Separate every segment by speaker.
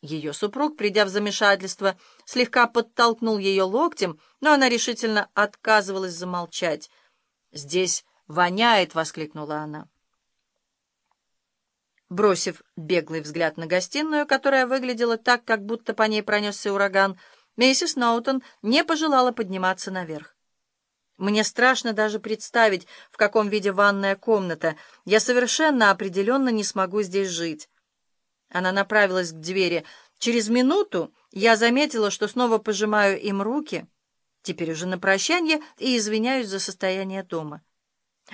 Speaker 1: Ее супруг, придя в замешательство, слегка подтолкнул ее локтем, но она решительно отказывалась замолчать. «Здесь воняет!» — воскликнула она. Бросив беглый взгляд на гостиную, которая выглядела так, как будто по ней пронесся ураган, миссис Ноутон не пожелала подниматься наверх. Мне страшно даже представить, в каком виде ванная комната. Я совершенно определенно не смогу здесь жить. Она направилась к двери. Через минуту я заметила, что снова пожимаю им руки, теперь уже на прощание, и извиняюсь за состояние дома.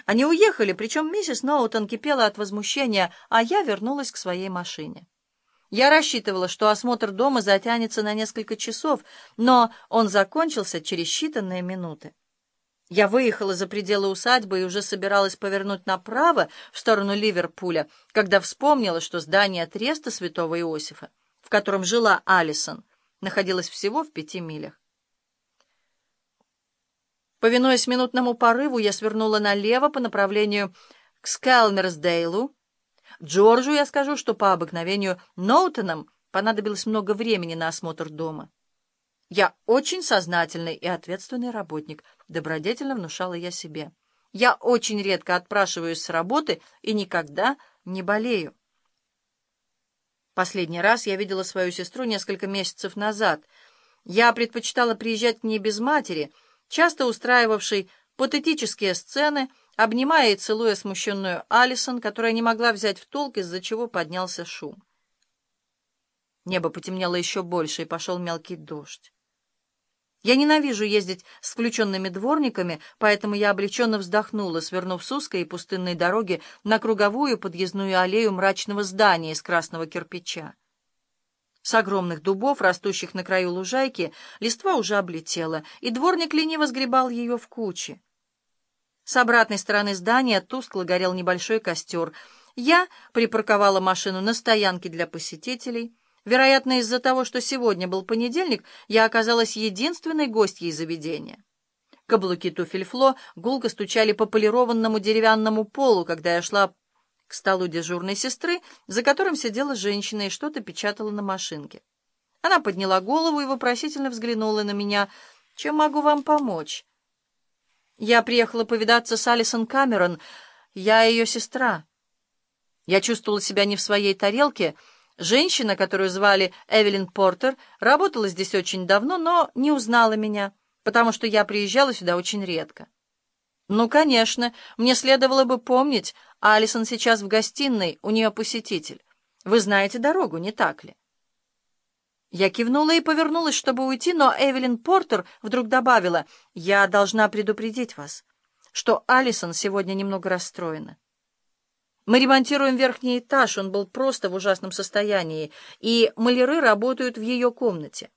Speaker 1: Они уехали, причем миссис Ноутон кипела от возмущения, а я вернулась к своей машине. Я рассчитывала, что осмотр дома затянется на несколько часов, но он закончился через считанные минуты. Я выехала за пределы усадьбы и уже собиралась повернуть направо в сторону Ливерпуля, когда вспомнила, что здание треста святого Иосифа, в котором жила Алисон, находилось всего в пяти милях. Повинуясь минутному порыву, я свернула налево по направлению к Скалмерсдейлу. Джорджу я скажу, что по обыкновению Ноутонам понадобилось много времени на осмотр дома. Я очень сознательный и ответственный работник, добродетельно внушала я себе. Я очень редко отпрашиваюсь с работы и никогда не болею. Последний раз я видела свою сестру несколько месяцев назад. Я предпочитала приезжать к ней без матери, часто устраивавшей патетические сцены, обнимая и целуя смущенную Алисон, которая не могла взять в толк, из-за чего поднялся шум. Небо потемнело еще больше, и пошел мелкий дождь. Я ненавижу ездить с включенными дворниками, поэтому я облегченно вздохнула, свернув с узкой и пустынной дороги на круговую подъездную аллею мрачного здания из красного кирпича. С огромных дубов, растущих на краю лужайки, листва уже облетела, и дворник лениво сгребал ее в кучи. С обратной стороны здания тускло горел небольшой костер. Я припарковала машину на стоянке для посетителей — Вероятно, из-за того, что сегодня был понедельник, я оказалась единственной гостьей заведения. Каблуки туфель Фло гулко стучали по полированному деревянному полу, когда я шла к столу дежурной сестры, за которым сидела женщина и что-то печатала на машинке. Она подняла голову и вопросительно взглянула на меня. «Чем могу вам помочь?» «Я приехала повидаться с Алисон Камерон. Я ее сестра». Я чувствовала себя не в своей тарелке, — Женщина, которую звали Эвелин Портер, работала здесь очень давно, но не узнала меня, потому что я приезжала сюда очень редко. Ну, конечно, мне следовало бы помнить, Алисон сейчас в гостиной, у нее посетитель. Вы знаете дорогу, не так ли? Я кивнула и повернулась, чтобы уйти, но Эвелин Портер вдруг добавила, «Я должна предупредить вас, что Алисон сегодня немного расстроена. Мы ремонтируем верхний этаж, он был просто в ужасном состоянии, и маляры работают в ее комнате.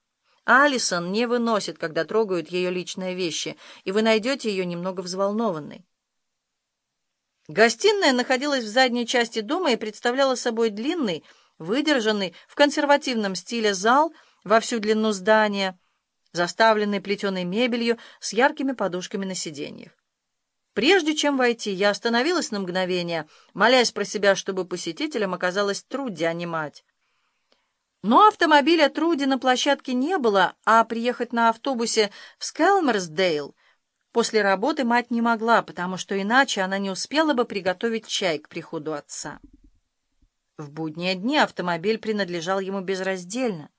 Speaker 1: Алисон не выносит, когда трогают ее личные вещи, и вы найдете ее немного взволнованной. Гостиная находилась в задней части дома и представляла собой длинный, выдержанный в консервативном стиле зал во всю длину здания, заставленный плетеной мебелью с яркими подушками на сиденьях. Прежде чем войти, я остановилась на мгновение, молясь про себя, чтобы посетителям оказалось Труди, а не мать. Но автомобиля Труди на площадке не было, а приехать на автобусе в Скелмерсдейл после работы мать не могла, потому что иначе она не успела бы приготовить чай к приходу отца. В будние дни автомобиль принадлежал ему безраздельно.